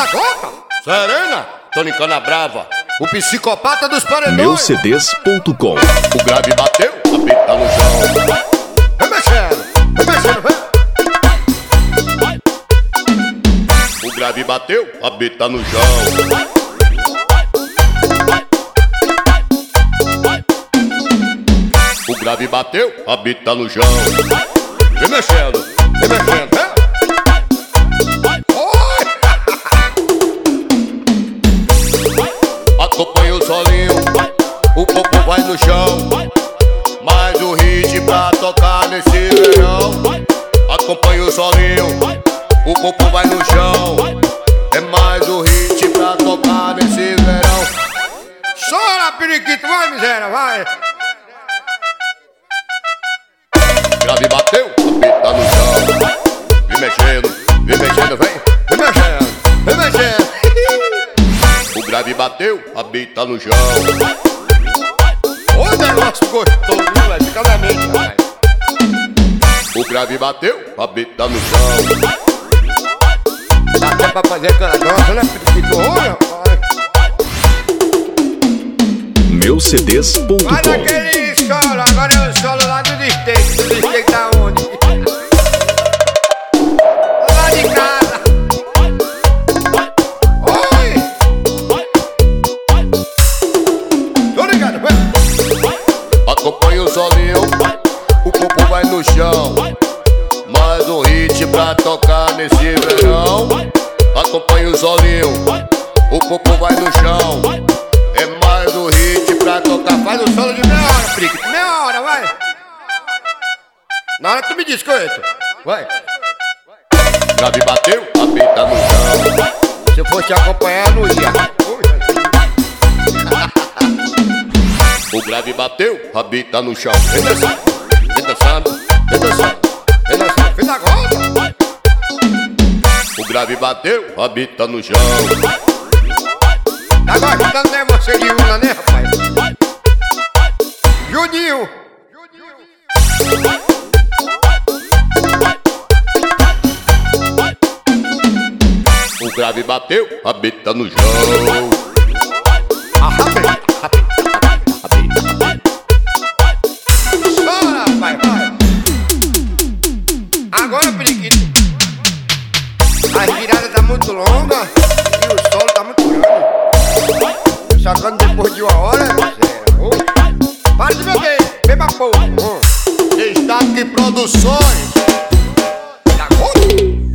da gota. Serena, Tonicana Brava. O psicopata dos paredões. Meucds.com O grave bateu, a pita no chão. Vem mexendo, vem mexendo, vem. O grave bateu, a bita no chão. O grave bateu, a bita no chão. Vem mexendo, vem mexendo, vem. Pra tocar nesse verão. Acompanha o solinho, o popo vai no chão. É mais o hit pra tocar nesse verão. Chora, periquito, vai, miséria, vai. Grave bateu, a pita no chão. Vem mexendo, vem mexendo, vem, vem mexendo, vem mexendo. O grave bateu, a bita no chão. Ô negócio gostoso, grave bateu, a bita no chão. Dá até pra fazer aquela dança, né? Ficou. Vai Meucds.com naquele solo, agora é o solo lá do distrito. Do distrito da onde? Lá de casa. Oi! Tô ligado, vai. Acompanha o solinho, o corpo vai no chão. Mais um hit pra tocar nesse verão. Acompanha o solinho, o corpo vai no chão. É mais um hit pra tocar. Faz o solo de meia hora, Frick. Meia hora, vai. Na hora tu me diz que eu entro. Vai. Grave bateu, a pita no chão. Se eu fosse acompanhar, não ia. O grave bateu, a bita no chão. Vem dançando, vem dançando, vem dançando, O grave bateu, a bita no chão. Tá gostando, né, você de una, né, rapaz? Juninho. O grave bateu, a bita no chão. Chora, vai, vai. Agora, periquito. A girada tá muito longa e o solo tá muito grande. Sacando depois de uma hora, sério. Para de beber, beba pouco. Destaque Produções.